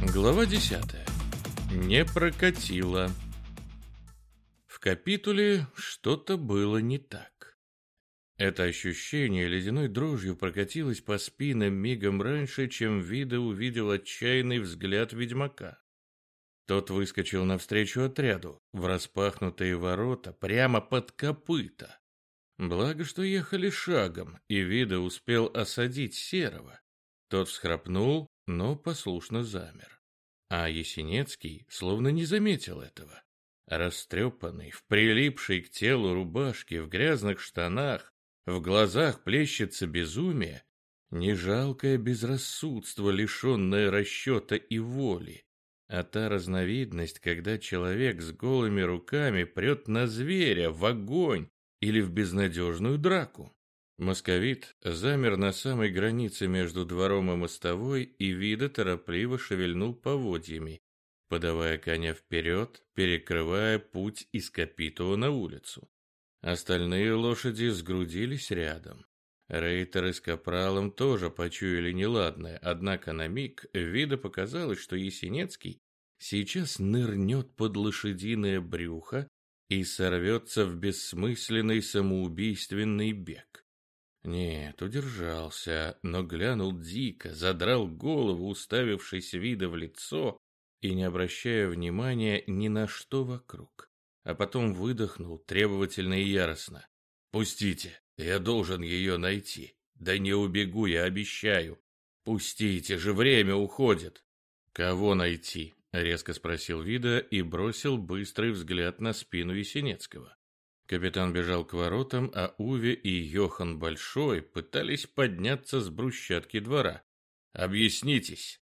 Глава 10. Не прокатило. В капитуле что-то было не так. Это ощущение ледяной дрожью прокатилось по спинам мигом раньше, чем Вида увидел отчаянный взгляд ведьмака. Тот выскочил навстречу отряду, в распахнутые ворота, прямо под копыта. Благо, что ехали шагом, и Вида успел осадить Серого. Тот всхрапнул, но послушно замер. А Есенецкий словно не заметил этого. Растрепанный, в прилипшей к телу рубашке, в грязных штанах, в глазах плещется безумие, не жалкое безрассудство, лишенное расчета и воли, а та разновидность, когда человек с голыми руками прет на зверя, в огонь или в безнадежную драку. Московит замер на самой границе между двором и мостовой и вида торопливо шевельнул поводьями, подавая коня вперед, перекрывая путь из Капитула на улицу. Остальные лошади сгрудились рядом. Рейтеры с Капралом тоже почуяли неладное, однако на миг вида показалось, что Есенецкий сейчас нырнет под лошадиное брюхо и сорвется в бессмысленный самоубийственный бег. Нет, удержался, но глянул дико, задрал голову, уставившись вида в лицо и не обращая внимания ни на что вокруг. А потом выдохнул требовательно и яростно. «Пустите, я должен ее найти. Да не убегу, я обещаю. Пустите же, время уходит». «Кого найти?» — резко спросил Вида и бросил быстрый взгляд на спину Есенецкого. Капитан бежал к воротам, а Уве и Йохан Большой пытались подняться с брусчатки двора. «Объяснитесь!»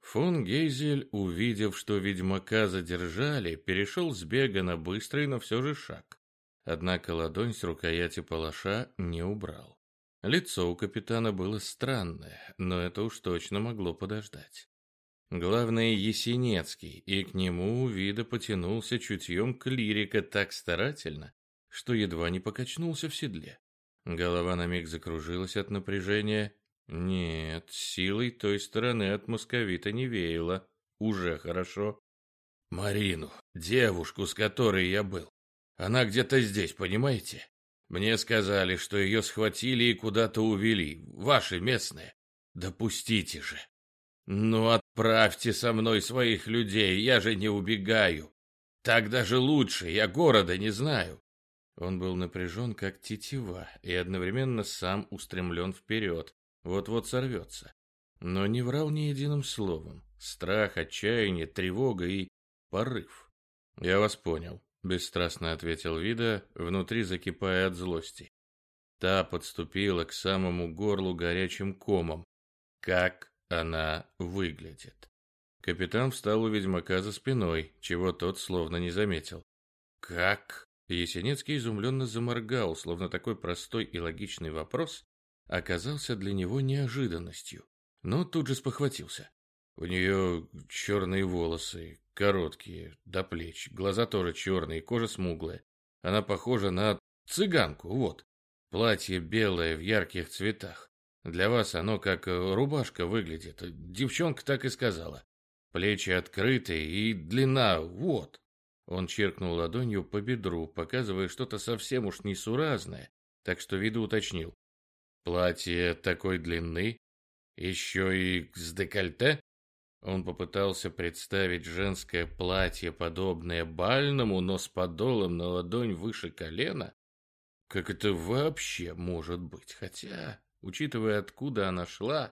Фон Гейзель, увидев, что ведьмака задержали, перешел с бега на быстрый, но все же шаг. Однако ладонь с рукояти палаша не убрал. Лицо у капитана было странное, но это уж точно могло подождать. Главное, Есенецкий, и к нему вида потянулся чутьем клирика так старательно, что едва не покачнулся в седле. Голова на миг закружилась от напряжения. Нет, силой той стороны от московита не веяло. Уже хорошо. Марину, девушку, с которой я был. Она где-то здесь, понимаете? Мне сказали, что ее схватили и куда-то увели. Ваши местные. Допустите же. Ну, отправьте со мной своих людей, я же не убегаю. Так даже лучше, я города не знаю. Он был напряжен, как тетива, и одновременно сам устремлен вперед, вот-вот сорвется. Но не врал ни единым словом. Страх, отчаяние, тревога и порыв. «Я вас понял», — бесстрастно ответил Вида, внутри закипая от злости. Та подступила к самому горлу горячим комом. Как она выглядит? Капитан встал у ведьмака за спиной, чего тот словно не заметил. «Как Есенинский изумленно заморгал, словно такой простой и логичный вопрос оказался для него неожиданностью, но тут же спохватился. У нее черные волосы, короткие, до плеч, глаза тоже черные, кожа смуглая. Она похожа на цыганку, вот. Платье белое в ярких цветах. Для вас оно как рубашка выглядит. Девчонка так и сказала. Плечи открытые и длина, вот. Он черкнул ладонью по бедру, показывая что-то совсем уж несуразное, так что виду уточнил. «Платье такой длины? Еще и с декольте?» Он попытался представить женское платье, подобное бальному, но с подолом на ладонь выше колена. Как это вообще может быть? Хотя, учитывая, откуда она шла,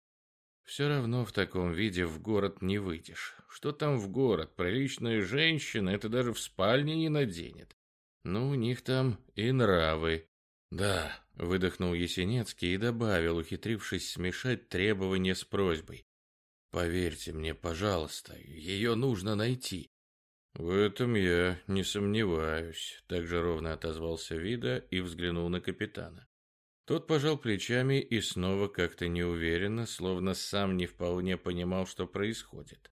все равно в таком виде в город не выйдешь. Что там в город? Приличная женщина это даже в спальне не наденет. Ну, у них там и нравы. Да, выдохнул Есенецкий и добавил, ухитрившись смешать требования с просьбой. Поверьте мне, пожалуйста, ее нужно найти. В этом я не сомневаюсь, также ровно отозвался Вида и взглянул на капитана. Тот пожал плечами и снова как-то неуверенно, словно сам не вполне понимал, что происходит.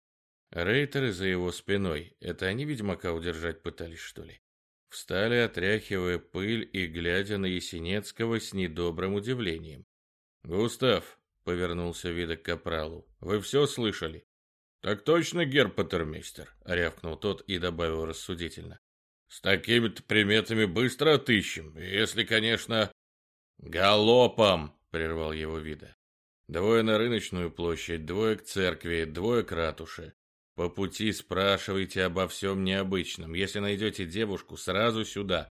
Рейтеры за его спиной, это они ведьмака удержать пытались, что ли? Встали, отряхивая пыль и глядя на Есенецкого с недобрым удивлением. «Густав», — повернулся видок к капралу, — «вы все слышали?» Так точно, герпатермейстер, рявкнул тот и добавил рассудительно. С такими-то приметами быстро отыщем, если, конечно... Галопом, прервал его вида. Двое на рыночную площадь, двое к церкви, двое к ратуше. По пути спрашивайте обо всем необычном. Если найдете девушку, сразу сюда.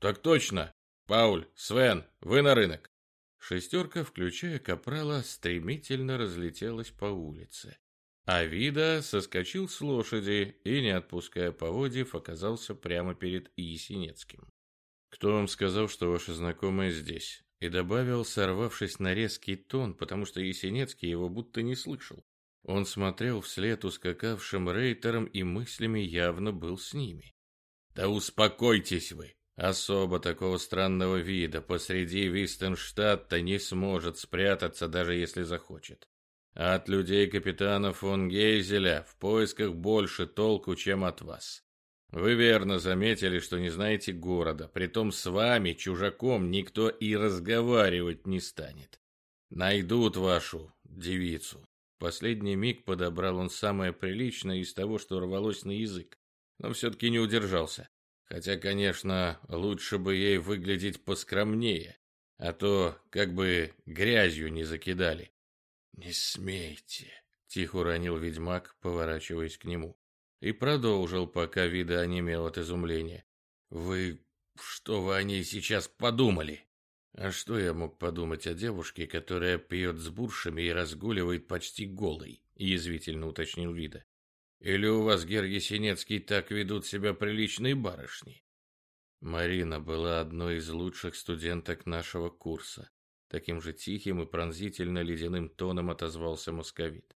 Так точно. Пауль, Свен, вы на рынок. Шестерка, включая капрала, стремительно разлетелась по улице. А Вида соскочил с лошади и, не отпуская поводьев, оказался прямо перед Есенецким. «Кто вам сказал, что ваши знакомые здесь?» И добавил, сорвавшись на резкий тон, потому что Есенецкий его будто не слышал. Он смотрел вслед ускакавшим рейтерам и мыслями явно был с ними. «Да успокойтесь вы! Особо такого странного вида посреди Вистенштадта не сможет спрятаться, даже если захочет. А от людей капитана фон Гейзеля в поисках больше толку, чем от вас. Вы верно заметили, что не знаете города, притом с вами, чужаком, никто и разговаривать не станет. Найдут вашу девицу. Последний миг подобрал он самое приличное из того, что рвалось на язык, но все-таки не удержался. Хотя, конечно, лучше бы ей выглядеть поскромнее, а то как бы грязью не закидали. «Не смейте», — тихо уронил ведьмак, поворачиваясь к нему. И продолжил, пока вида онемел от изумления. «Вы... что вы о ней сейчас подумали?» А что я мог подумать о девушке, которая пьет с буршами и разгуливает почти голой? Язвительно уточнил Вида. Или у вас, Гер Есенецкий, так ведут себя приличные барышни? Марина была одной из лучших студенток нашего курса. Таким же тихим и пронзительно ледяным тоном отозвался московит.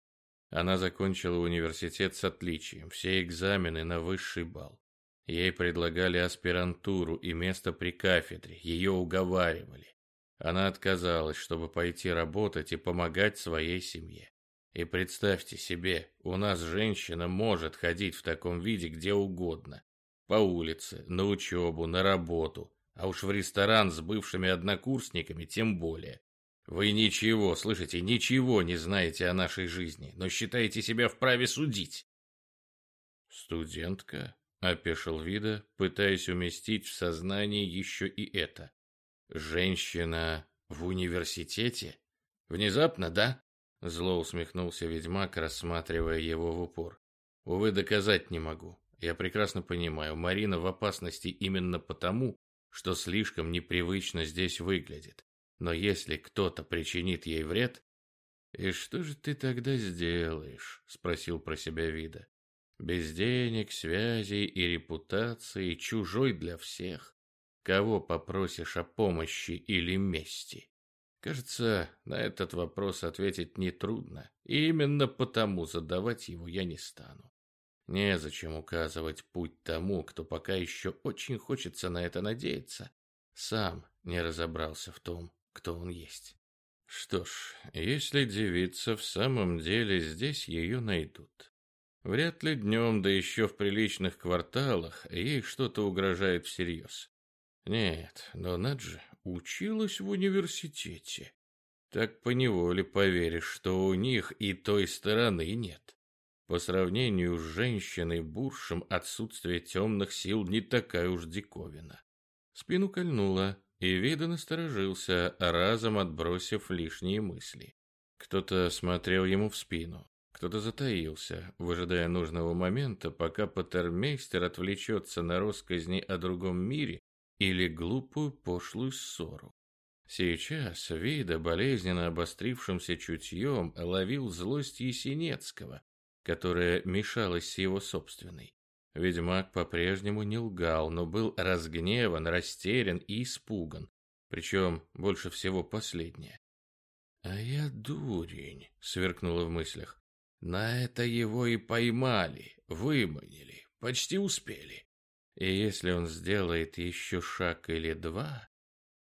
Она закончила университет с отличием, все экзамены на высший балл. Ей предлагали аспирантуру и место при кафедре, ее уговаривали. Она отказалась, чтобы пойти работать и помогать своей семье. И представьте себе, у нас женщина может ходить в таком виде где угодно. По улице, на учебу, на работу, а уж в ресторан с бывшими однокурсниками тем более. Вы ничего, слышите, ничего не знаете о нашей жизни, но считаете себя вправе судить. Студентка, опешил Вида, пытаясь уместить в сознании еще и это. Женщина в университете? Внезапно, да? Зло усмехнулся ведьмак, рассматривая его в упор. Увы, доказать не могу. Я прекрасно понимаю, Марина в опасности именно потому, что слишком непривычно здесь выглядит. Но если кто-то причинит ей вред... «И что же ты тогда сделаешь?» — спросил про себя Вида. Без денег, связей и репутации, чужой для всех. Кого попросишь о помощи или мести? Кажется, на этот вопрос ответить нетрудно, и именно потому задавать его я не стану. Незачем указывать путь тому, кто пока еще очень хочется на это надеяться, сам не разобрался в том, кто он есть. Что ж, если девица в самом деле здесь ее найдут, Вряд ли днем, да еще в приличных кварталах, ей что-то угрожает всерьез. Нет, но Наджи училась в университете. Так поневоле поверишь, что у них и той стороны нет. По сравнению с женщиной-буршем отсутствие темных сил не такая уж диковина. Спину кольнуло, и Вида насторожился, разом отбросив лишние мысли. Кто-то смотрел ему в спину. Кто-то затаился, выжидая нужного момента, пока патермейстер отвлечется на росказни о другом мире или глупую пошлую ссору. Сейчас Вида, болезненно обострившимся чутьем, ловил злость Есенецкого, которая мешалась с его собственной. Ведьмак по-прежнему не лгал, но был разгневан, растерян и испуган, причем больше всего последнее. «А я дурень», — сверкнуло в мыслях. На это его и поймали, выманили, почти успели. И если он сделает еще шаг или два...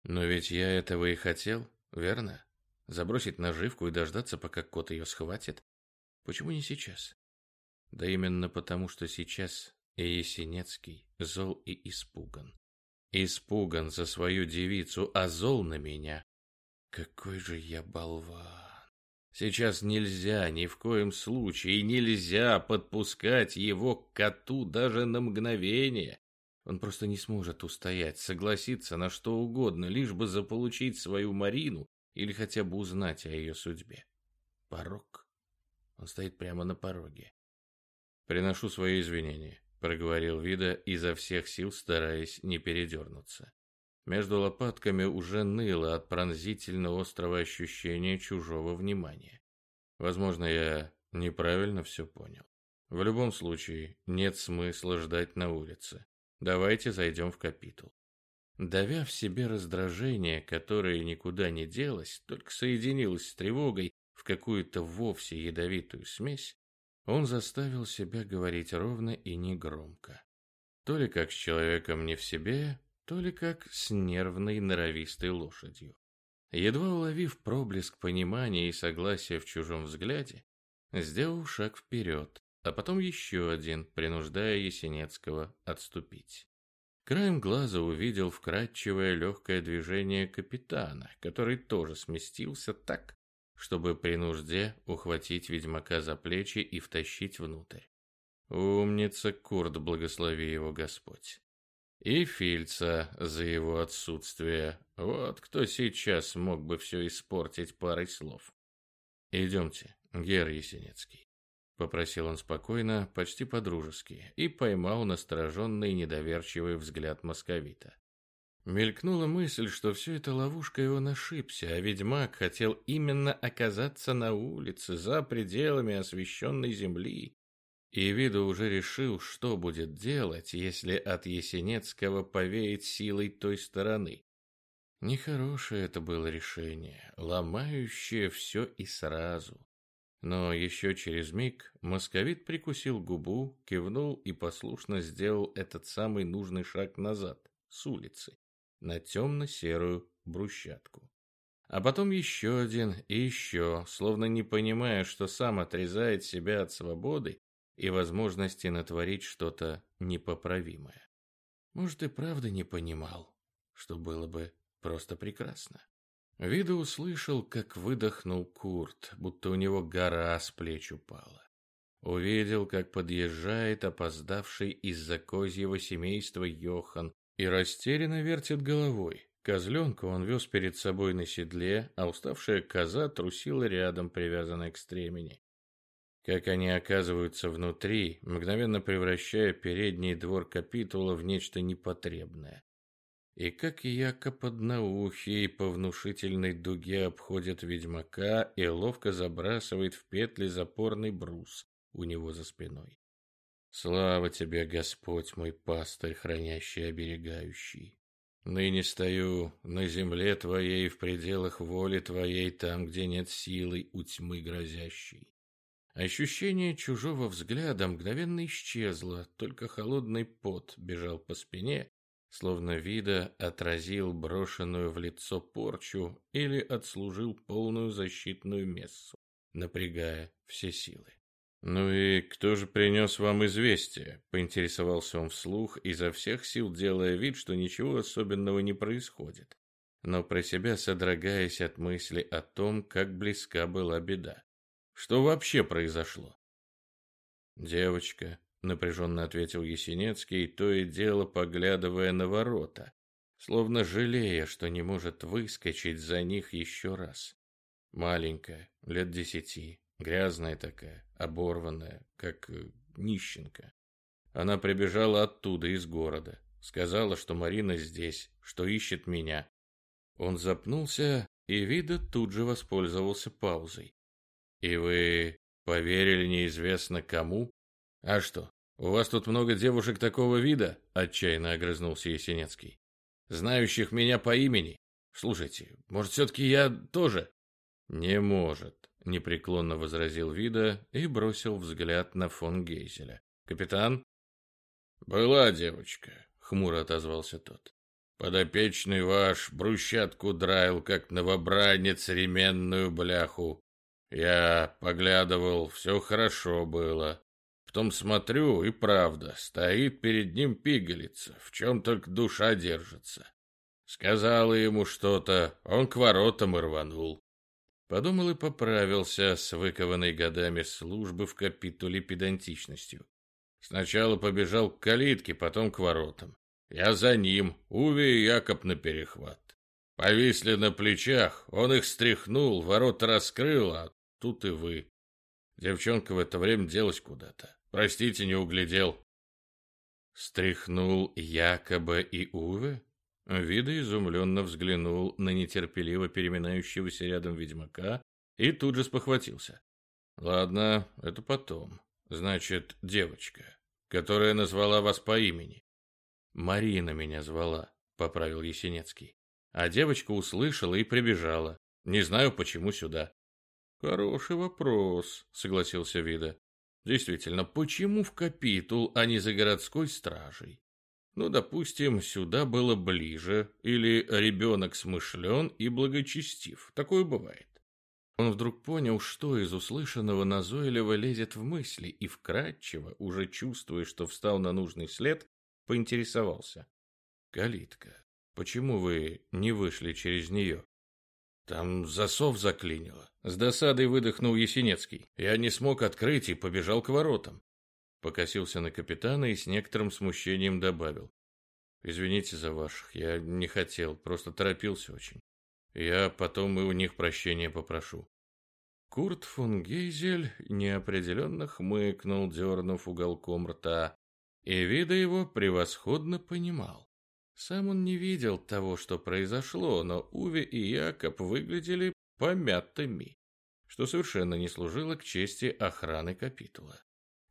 Но ведь я этого и хотел, верно? Забросить наживку и дождаться, пока кот ее схватит. Почему не сейчас? Да именно потому, что сейчас и Есенецкий зол и испуган. Испуган за свою девицу, а зол на меня. Какой же я болван! Сейчас нельзя, ни в коем случае, нельзя подпускать его к коту даже на мгновение. Он просто не сможет устоять, согласиться на что угодно, лишь бы заполучить свою Марину или хотя бы узнать о ее судьбе. Порог. Он стоит прямо на пороге. «Приношу свои извинения», — проговорил Вида, изо всех сил стараясь не передернуться. Между лопатками уже ныло от пронзительно острого ощущения чужого внимания. Возможно, я неправильно все понял. В любом случае, нет смысла ждать на улице. Давайте зайдем в капитул. Давя в себе раздражение, которое никуда не делось, только соединилось с тревогой в какую-то вовсе ядовитую смесь, он заставил себя говорить ровно и негромко. То ли как с человеком не в себе, то ли как с нервной норовистой лошадью. Едва уловив проблеск понимания и согласия в чужом взгляде, сделал шаг вперед, а потом еще один, принуждая Есенецкого отступить. Краем глаза увидел вкрадчивое легкое движение капитана, который тоже сместился так, чтобы при нужде ухватить ведьмака за плечи и втащить внутрь. Умница Курт, благослови его Господь и Фильца за его отсутствие. Вот кто сейчас мог бы все испортить парой слов. «Идемте, Гер Есенецкий», — попросил он спокойно, почти по-дружески, и поймал настороженный недоверчивый взгляд московита. Мелькнула мысль, что все это ловушка, и он ошибся, а ведьмак хотел именно оказаться на улице, за пределами освещенной земли, и Вида уже решил, что будет делать, если от Есенецкого повеет силой той стороны. Нехорошее это было решение, ломающее все и сразу. Но еще через миг московит прикусил губу, кивнул и послушно сделал этот самый нужный шаг назад, с улицы, на темно-серую брусчатку. А потом еще один и еще, словно не понимая, что сам отрезает себя от свободы и возможности натворить что-то непоправимое. Может, и правда не понимал, что было бы просто прекрасно. Вида услышал, как выдохнул Курт, будто у него гора с плеч упала. Увидел, как подъезжает опоздавший из-за козьего семейства Йохан и растерянно вертит головой. Козленка он вез перед собой на седле, а уставшая коза трусила рядом, привязанная к стремени как они оказываются внутри, мгновенно превращая передний двор капитула в нечто непотребное. И как Якоб одноухий по внушительной дуге обходит ведьмака и ловко забрасывает в петли запорный брус у него за спиной. Слава тебе, Господь мой пастырь, хранящий оберегающий. Ныне стою на земле твоей в пределах воли твоей, там, где нет силы у тьмы грозящей. Ощущение чужого взгляда мгновенно исчезло, только холодный пот бежал по спине, словно вида отразил брошенную в лицо порчу или отслужил полную защитную мессу, напрягая все силы. «Ну и кто же принес вам известие?» — поинтересовался он вслух, изо всех сил делая вид, что ничего особенного не происходит, но про себя содрогаясь от мысли о том, как близка была беда. Что вообще произошло? Девочка, напряженно ответил Есенецкий, то и дело поглядывая на ворота, словно жалея, что не может выскочить за них еще раз. Маленькая, лет десяти, грязная такая, оборванная, как э, нищенка. Она прибежала оттуда, из города. Сказала, что Марина здесь, что ищет меня. Он запнулся, и Вида тут же воспользовался паузой. «И вы поверили неизвестно кому? А что, у вас тут много девушек такого вида?» – отчаянно огрызнулся Есенецкий. «Знающих меня по имени? Слушайте, может, все-таки я тоже?» «Не может», – непреклонно возразил Вида и бросил взгляд на фон Гейзеля. «Капитан?» «Была девочка», — хмуро отозвался тот. «Подопечный ваш брусчатку драил, как новобранец ременную бляху. Я поглядывал, все хорошо было. Потом смотрю, и правда, стоит перед ним пигалица, в чем только душа держится. Сказала ему что-то, он к воротам рванул. Подумал и поправился с выкованной годами службы в капитуле педантичностью. Сначала побежал к калитке, потом к воротам. Я за ним, Уве и Якоб на перехват. Повисли на плечах, он их стряхнул, ворота раскрыл, а тут и вы. Девчонка в это время делась куда-то. Простите, не углядел. Стряхнул якобы и Уве? Вида изумленно взглянул на нетерпеливо переминающегося рядом ведьмака и тут же спохватился. Ладно, это потом. Значит, девочка, которая назвала вас по имени. Марина меня звала, поправил Есенецкий. А девочка услышала и прибежала. Не знаю, почему сюда. Хороший вопрос, согласился Вида. Действительно, почему в капитул, а не за городской стражей? Ну, допустим, сюда было ближе, или ребенок смышлен и благочестив. Такое бывает. Он вдруг понял, что из услышанного назойливо лезет в мысли, и вкратчиво, уже чувствуя, что встал на нужный след, поинтересовался. «Калитка, почему вы не вышли через нее?» Там засов заклинило. С досадой выдохнул Есенецкий. Я не смог открыть и побежал к воротам. Покосился на капитана и с некоторым смущением добавил. Извините за ваших, я не хотел, просто торопился очень. Я потом и у них прощения попрошу. Курт фон Гейзель неопределенно хмыкнул, дернув уголком рта, и вида его превосходно понимал. Сам он не видел того, что произошло, но Уве и Якоб выглядели помятыми, что совершенно не служило к чести охраны капитула.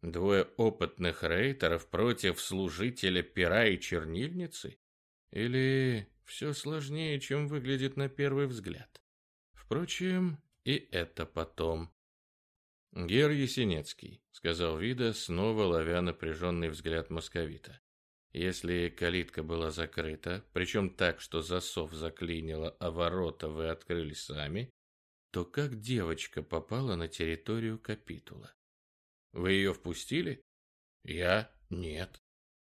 Двое опытных рейтеров против служителя пера и чернильницы? Или все сложнее, чем выглядит на первый взгляд? Впрочем, и это потом. Гер Есенецкий, сказал Вида, снова ловя напряженный взгляд московита. Если калитка была закрыта, причем так, что засов заклинило, а ворота вы открыли сами, то как девочка попала на территорию капитула? Вы ее впустили? Я? Нет.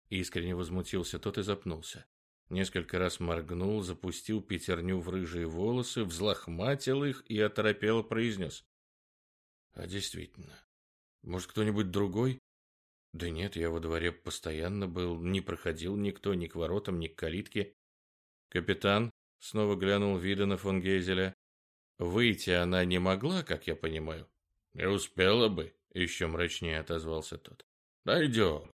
Искренне возмутился тот и запнулся. Несколько раз моргнул, запустил пятерню в рыжие волосы, взлохматил их и оторопело произнес. А действительно, может кто-нибудь другой? Да нет, я во дворе постоянно был, не проходил никто ни к воротам, ни к калитке. Капитан снова глянул вида на фон Гейзеля. Выйти она не могла, как я понимаю. Не успела бы, еще мрачнее отозвался тот. Дойдем.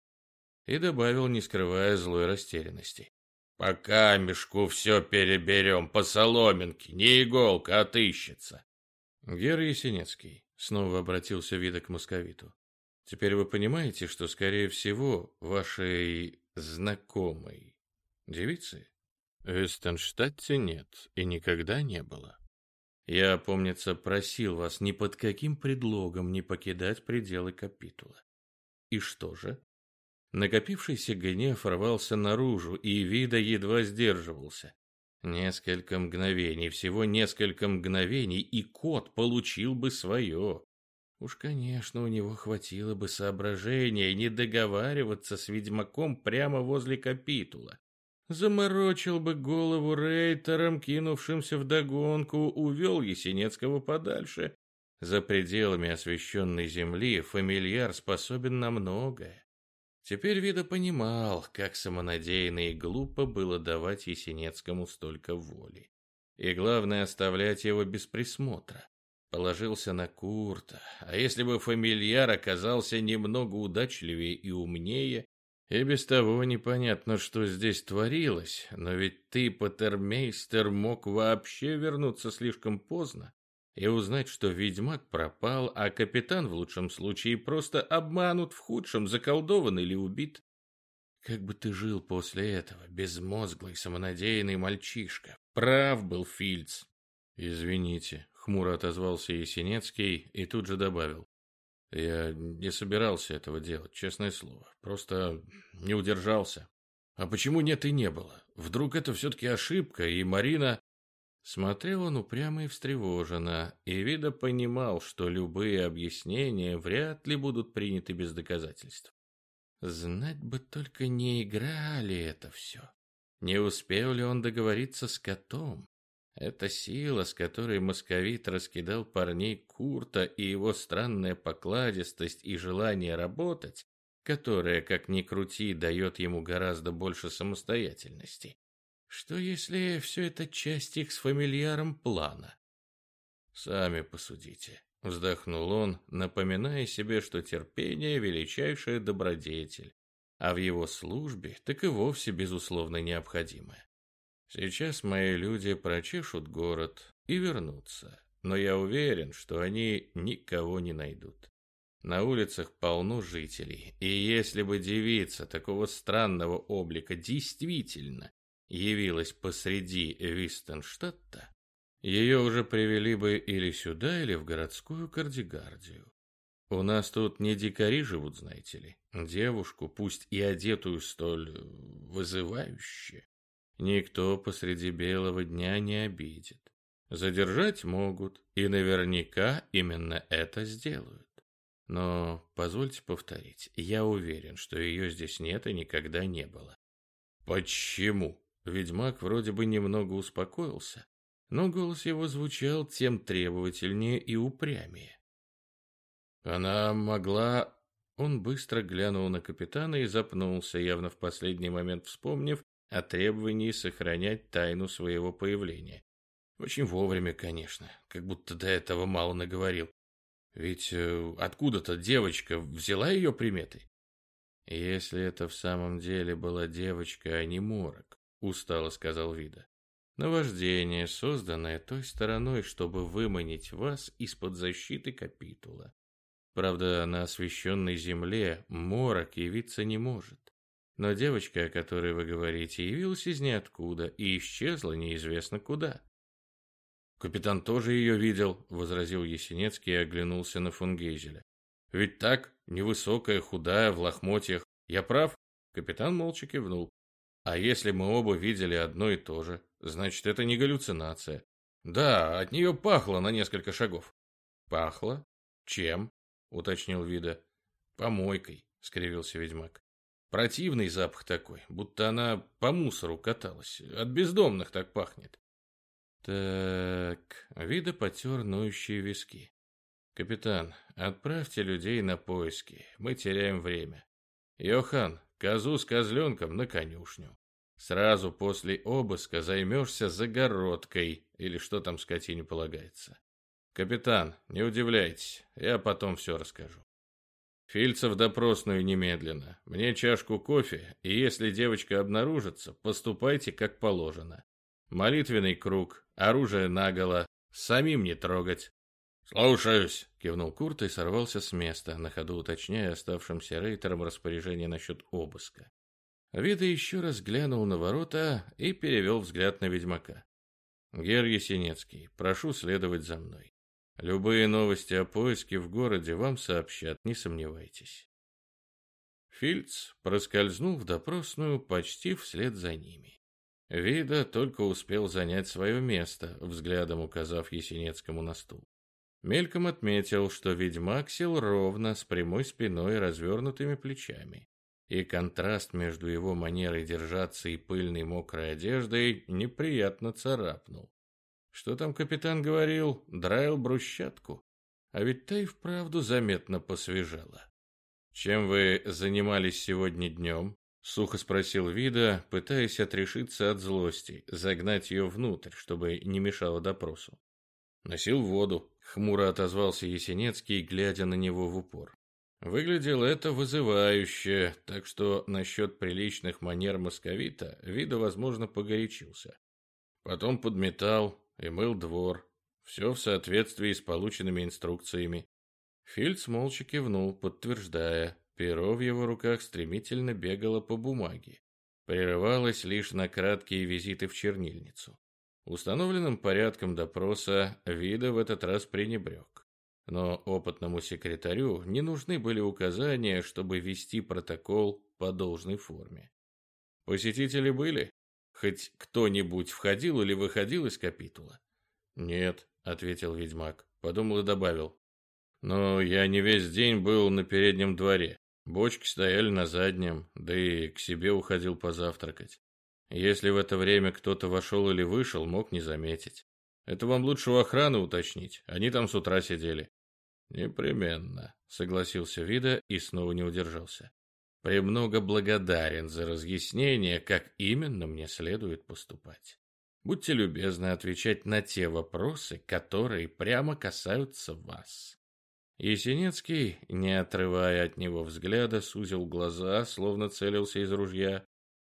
И добавил, не скрывая злой растерянности. Пока мешку все переберем по соломинке, не иголка отыщется. Гер Есенецкий снова обратился вида к московиту. Теперь вы понимаете, что, скорее всего, вашей знакомой девицы в Эстенштадте нет и никогда не было. Я, помнится, просил вас ни под каким предлогом не покидать пределы капитула. И что же? Накопившийся гнев рвался наружу, и вида едва сдерживался. Несколько мгновений, всего несколько мгновений, и кот получил бы свое. Уж, конечно, у него хватило бы соображения не договариваться с ведьмаком прямо возле капитула. Заморочил бы голову рейтером, кинувшимся в догонку, увел Есенецкого подальше. За пределами освещенной земли фамильяр способен на многое. Теперь Вида понимал, как самонадеянно и глупо было давать Есенецкому столько воли. И главное, оставлять его без присмотра положился на Курта. А если бы фамильяр оказался немного удачливее и умнее, и без того непонятно, что здесь творилось, но ведь ты, Патермейстер, мог вообще вернуться слишком поздно и узнать, что ведьмак пропал, а капитан в лучшем случае просто обманут, в худшем заколдован или убит. Как бы ты жил после этого, безмозглый, самонадеянный мальчишка? Прав был Фильдс. Извините, Хмуро отозвался Есенецкий и тут же добавил. Я не собирался этого делать, честное слово. Просто не удержался. А почему нет и не было? Вдруг это все-таки ошибка, и Марина... Смотрел он упрямо и встревоженно, и вида понимал, что любые объяснения вряд ли будут приняты без доказательств. Знать бы только не играли это все. Не успел ли он договориться с котом? Эта сила, с которой московит раскидал парней Курта и его странная покладистость и желание работать, которая, как ни крути, дает ему гораздо больше самостоятельности. Что если все это часть их с фамильяром плана? Сами посудите. Вздохнул он, напоминая себе, что терпение – величайшая добродетель, а в его службе так и вовсе безусловно необходимое. Сейчас мои люди прочешут город и вернутся, но я уверен, что они никого не найдут. На улицах полно жителей, и если бы девица такого странного облика действительно явилась посреди Вистенштадта, ее уже привели бы или сюда, или в городскую кардигардию. У нас тут не дикари живут, знаете ли. Девушку, пусть и одетую столь вызывающе, никто посреди белого дня не обидит. Задержать могут, и наверняка именно это сделают. Но позвольте повторить, я уверен, что ее здесь нет и никогда не было. Почему? Ведьмак вроде бы немного успокоился, но голос его звучал тем требовательнее и упрямее. Она могла... Он быстро глянул на капитана и запнулся, явно в последний момент вспомнив о требовании сохранять тайну своего появления. Очень вовремя, конечно, как будто до этого мало наговорил. Ведь э, откуда-то девочка взяла ее приметы. Если это в самом деле была девочка, а не морок, устало сказал Вида. Наваждение, созданное той стороной, чтобы выманить вас из-под защиты капитула. Правда, на освещенной земле морок явиться не может. Но девочка, о которой вы говорите, явилась из ниоткуда и исчезла неизвестно куда. Капитан тоже ее видел, возразил Есенецкий и оглянулся на Фунгейзеля. Ведь так, невысокая, худая, в лохмотьях. Я прав? Капитан молча кивнул. А если мы оба видели одно и то же, значит, это не галлюцинация. Да, от нее пахло на несколько шагов. Пахло? Чем? Уточнил Вида. Помойкой, скривился ведьмак. Противный запах такой, будто она по мусору каталась. От бездомных так пахнет. Так, Вида потер ноющие виски. Капитан, отправьте людей на поиски. Мы теряем время. Йохан, Козу с козленком на конюшню. Сразу после обыска займешься загородкой, или что там скотине полагается. Капитан, не удивляйтесь, я потом все расскажу. Фильцев допросную немедленно. Мне чашку кофе, и если девочка обнаружится, поступайте как положено. Молитвенный круг, оружие наголо, самим не трогать. «Слушаюсь!» — кивнул Курт и сорвался с места, на ходу уточняя оставшимся рейтерам распоряжение насчет обыска. Вида еще раз глянул на ворота и перевел взгляд на ведьмака. «Гер Есенецкий, прошу следовать за мной. Любые новости о поиске в городе вам сообщат, не сомневайтесь». Фильц проскользнул в допросную почти вслед за ними. Вида только успел занять свое место, взглядом указав Есенецкому на стул. Мельком отметил, что ведьмак сел ровно, с прямой спиной и развернутыми плечами. И контраст между его манерой держаться и пыльной мокрой одеждой неприятно царапнул. Что там капитан говорил? Драил брусчатку. А ведь та и вправду заметно посвежела. «Чем вы занимались сегодня днем?» — сухо спросил Вида, пытаясь отрешиться от злости, загнать ее внутрь, чтобы не мешало допросу. «Носил воду», — хмуро отозвался Есенецкий, глядя на него в упор. Выглядело это вызывающе, так что насчет приличных манер московита вида, возможно, погорячился. Потом подметал и мыл двор. Все в соответствии с полученными инструкциями. Фильц молча кивнул, подтверждая. Перо в его руках стремительно бегало по бумаге. Прерывалось лишь на краткие визиты в чернильницу. Установленным порядком допроса Вида в этот раз пренебрег. Но опытному секретарю не нужны были указания, чтобы вести протокол по должной форме. Посетители были? Хоть кто-нибудь входил или выходил из капитула? Нет, ответил ведьмак. Подумал и добавил. Но я не весь день был на переднем дворе. Бочки стояли на заднем, да и к себе уходил позавтракать. Если в это время кто-то вошел или вышел, мог не заметить. Это вам лучше у охраны уточнить. Они там с утра сидели. Непременно, согласился Вида и снова не удержался. Премного благодарен за разъяснение, как именно мне следует поступать. Будьте любезны отвечать на те вопросы, которые прямо касаются вас. Есенинский, не отрывая от него взгляда, сузил глаза, словно целился из ружья,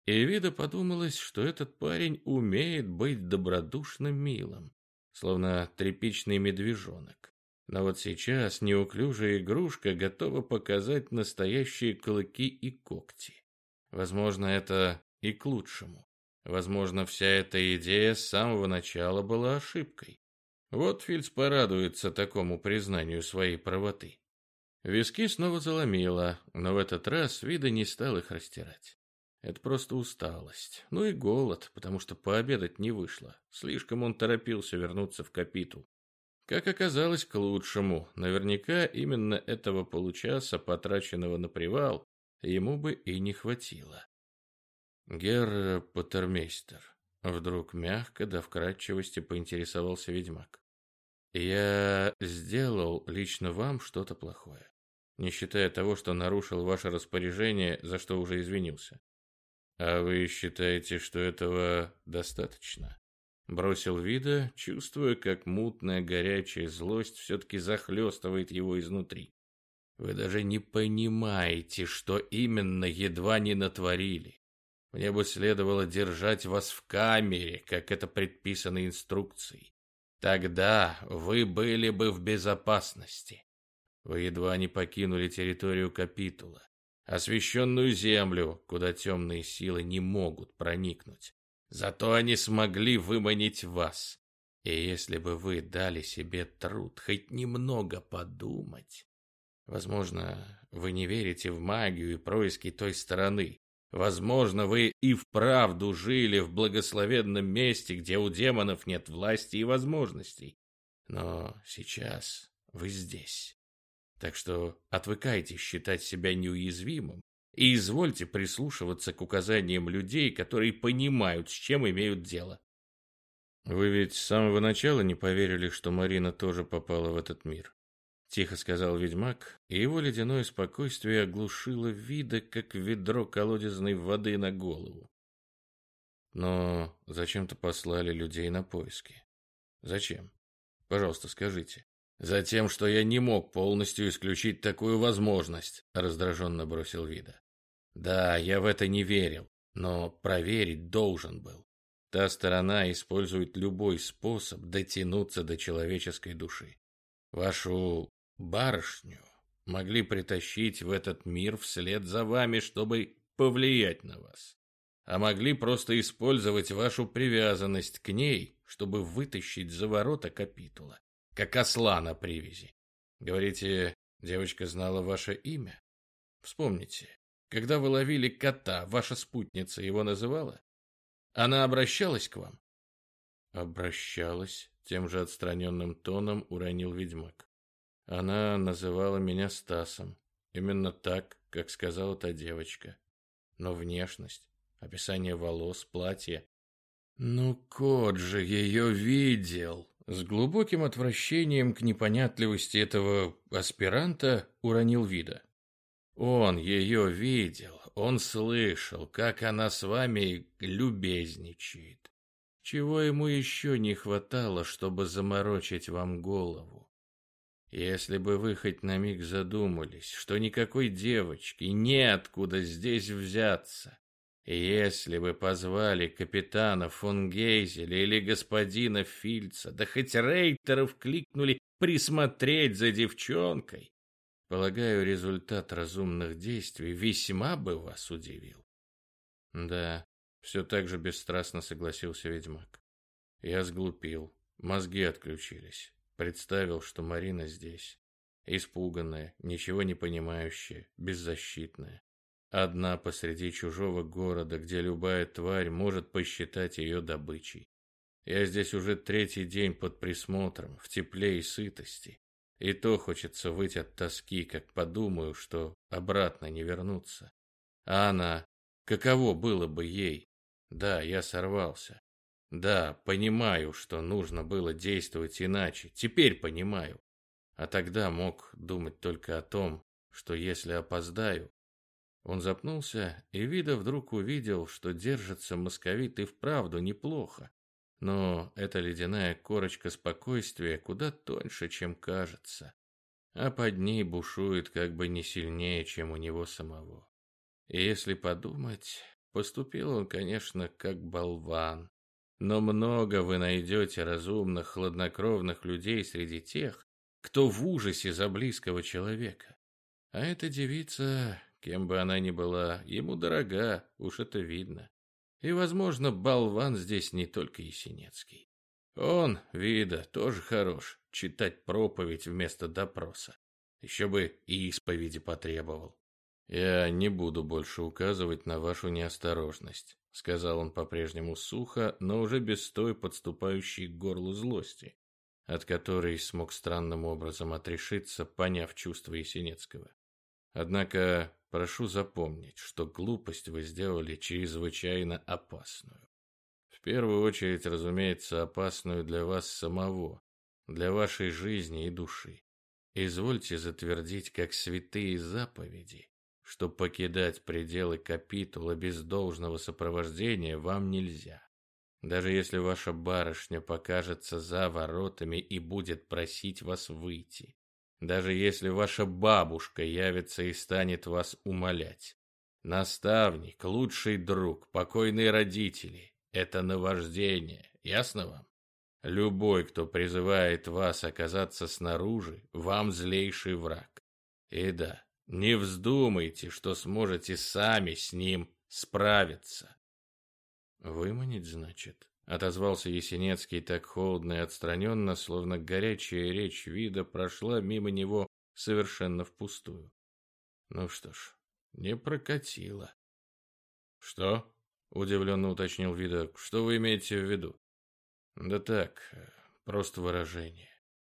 и вида подумалось, что этот парень умеет быть добродушным милым, словно тряпичный медвежонок. Но вот сейчас неуклюжая игрушка готова показать настоящие клыки и когти. Возможно, это и к лучшему. Возможно, вся эта идея с самого начала была ошибкой. Вот Фильц порадуется такому признанию своей правоты. Виски снова заломило, но в этот раз вида не стал их растирать. Это просто усталость. Ну и голод, потому что пообедать не вышло. Слишком он торопился вернуться в капитул. Как оказалось, к лучшему. Наверняка именно этого получаса, потраченного на привал, ему бы и не хватило. Герр Патермейстер. Вдруг мягко до вкрадчивости поинтересовался ведьмак. Я сделал лично вам что-то плохое, не считая того, что нарушил ваше распоряжение, за что уже извинился. А вы считаете, что этого достаточно? Бросил вида, чувствуя, как мутная горячая злость все-таки захлестывает его изнутри. Вы даже не понимаете, что именно едва не натворили. Мне бы следовало держать вас в камере, как это предписано инструкцией. Тогда вы были бы в безопасности. Вы едва не покинули территорию капитула освященную землю, куда темные силы не могут проникнуть. Зато они смогли выманить вас. И если бы вы дали себе труд хоть немного подумать... Возможно, вы не верите в магию и происки той стороны. Возможно, вы и вправду жили в благословенном месте, где у демонов нет власти и возможностей. Но сейчас вы здесь. Так что отвыкайте считать себя неуязвимым и извольте прислушиваться к указаниям людей, которые понимают, с чем имеют дело. Вы ведь с самого начала не поверили, что Марина тоже попала в этот мир. Тихо сказал ведьмак, и его ледяное спокойствие оглушило вида, как ведро колодезной воды на голову. Но зачем-то послали людей на поиски. Зачем? Пожалуйста, скажите. Затем, что я не мог полностью исключить такую возможность, раздраженно бросил Вида. Да, я в это не верил, но проверить должен был. Та сторона использует любой способ дотянуться до человеческой души. Вашу барышню могли притащить в этот мир вслед за вами, чтобы повлиять на вас. А могли просто использовать вашу привязанность к ней, чтобы вытащить за ворота капитула как осла на привязи. Говорите, девочка знала ваше имя? Вспомните, когда вы ловили кота, ваша спутница его называла? Она обращалась к вам? Обращалась, тем же отстраненным тоном уронил ведьмак. Она называла меня Стасом. Именно так, как сказала та девочка. Но внешность, описание волос, платье... Ну, кот же ее видел! С глубоким отвращением к непонятливости этого аспиранта уронил вида. Он ее видел, он слышал, как она с вами любезничает. Чего ему еще не хватало, чтобы заморочить вам голову? Если бы вы хоть на миг задумались, что никакой девочки неоткуда здесь взяться, если бы позвали капитана фон Гейзеля или господина Фильца, да хоть рейтеров кликнули присмотреть за девчонкой, полагаю, результат разумных действий весьма бы вас удивил. Да, все так же бесстрастно согласился ведьмак. Я сглупил, мозги отключились. Представил, что Марина здесь. Испуганная, ничего не понимающая, беззащитная. Одна посреди чужого города, где любая тварь может посчитать ее добычей. Я здесь уже третий день под присмотром, в тепле и сытости. И то хочется выйти от тоски, как подумаю, что обратно не вернуться. А она, каково было бы ей? Да, я сорвался. Да, понимаю, что нужно было действовать иначе. Теперь понимаю. А тогда мог думать только о том, что если опоздаю... Он запнулся, и Вида вдруг увидел, что держится московит и вправду неплохо. Но эта ледяная корочка спокойствия куда тоньше, чем кажется. А под ней бушует как бы не сильнее, чем у него самого. И если подумать, поступил он, конечно, как болван. Но много вы найдете разумных, хладнокровных людей среди тех, кто в ужасе за близкого человека. А эта девица, кем бы она ни была, ему дорога, уж это видно. И, возможно, болван здесь не только Есенинский. Он, вида, тоже хорош, читать проповедь вместо допроса. Еще бы и исповеди потребовал. «Я не буду больше указывать на вашу неосторожность», — сказал он по-прежнему сухо, но уже без той подступающей к горлу злости, от которой смог странным образом отрешиться, поняв чувства Есенинского. «Однако прошу запомнить, что глупость вы сделали чрезвычайно опасную. В первую очередь, разумеется, опасную для вас самого, для вашей жизни и души. Извольте затвердить как святые заповеди, что покидать пределы капитула без должного сопровождения вам нельзя. Даже если ваша барышня покажется за воротами и будет просить вас выйти. Даже если ваша бабушка явится и станет вас умолять. Наставник, лучший друг, покойные родители — это наваждение, ясно вам? Любой, кто призывает вас оказаться снаружи, вам злейший враг. И да, не вздумайте, что сможете сами с ним справиться. Выманить, значит? Отозвался Есенецкий так холодно и отстраненно, словно горячая речь вида прошла мимо него совершенно впустую. Ну что ж, не прокатило. Что? Удивленно уточнил вида. Что вы имеете в виду? Да так, просто выражение.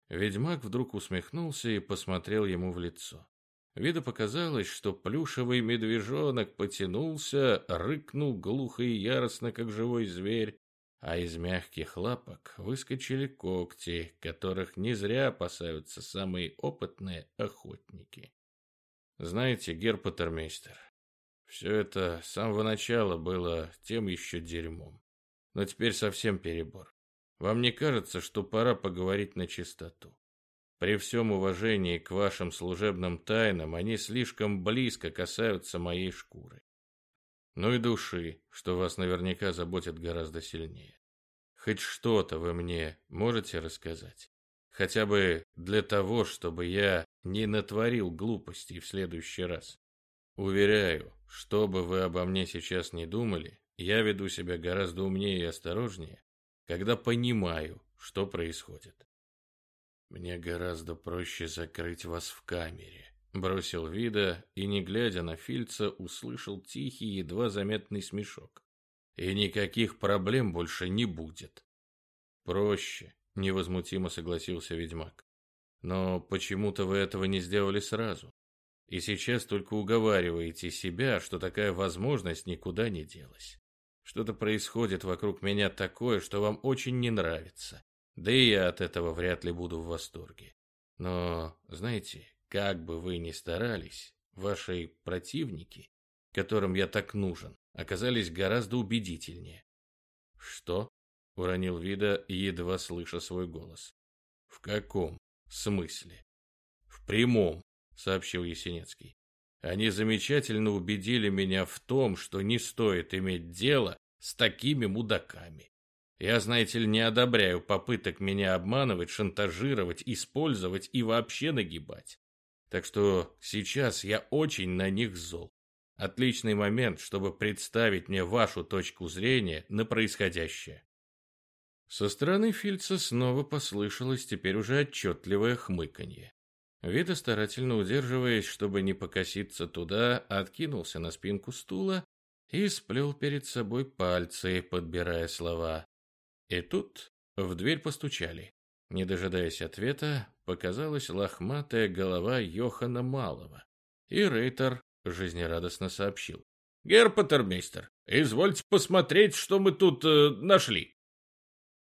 Ведьмак вдруг усмехнулся и посмотрел ему в лицо. Виду показалось, что плюшевый медвежонок потянулся, рыкнул глухо и яростно, как живой зверь, а из мягких лапок выскочили когти, которых не зря опасаются самые опытные охотники. Знаете, герпатермейстер, все это с самого начала было тем еще дерьмом. Но теперь совсем перебор. Вам не кажется, что пора поговорить на чистоту? При всем уважении к вашим служебным тайнам, они слишком близко касаются моей шкуры. Ну и души, что вас наверняка заботит гораздо сильнее. Хоть что-то вы мне можете рассказать? Хотя бы для того, чтобы я не натворил глупостей в следующий раз. Уверяю, что бы вы обо мне сейчас не думали, я веду себя гораздо умнее и осторожнее, когда понимаю, что происходит. Мне гораздо проще закрыть вас в камере, бросил Вида и, не глядя на Фильца, услышал тихий, едва заметный смешок. И никаких проблем больше не будет. Проще, невозмутимо согласился ведьмак. Но почему-то вы этого не сделали сразу. И сейчас только уговариваете себя, что такая возможность никуда не делась. Что-то происходит вокруг меня такое, что вам очень не нравится. Да и я от этого вряд ли буду в восторге. Но, знаете, как бы вы ни старались, ваши противники, которым я так нужен, оказались гораздо убедительнее. Что? Уронил Вида, едва слыша свой голос. В каком смысле? В прямом, сообщил Есенинский. Они замечательно убедили меня в том, что не стоит иметь дело с такими мудаками. Я, знаете ли, не одобряю попыток меня обманывать, шантажировать, использовать и вообще нагибать. Так что сейчас я очень на них зол. Отличный момент, чтобы представить мне вашу точку зрения на происходящее. Со стороны Фильца снова послышалось теперь уже отчетливое хмыканье. Вита, старательно удерживаясь, чтобы не покоситься туда, откинулся на спинку стула и сплел перед собой пальцы, подбирая слова. И тут в дверь постучали. Не дожидаясь ответа, показалась лохматая голова Йохана Малого. И Рейтер жизнерадостно сообщил. «Герр Извольте посмотреть, что мы тут э, нашли».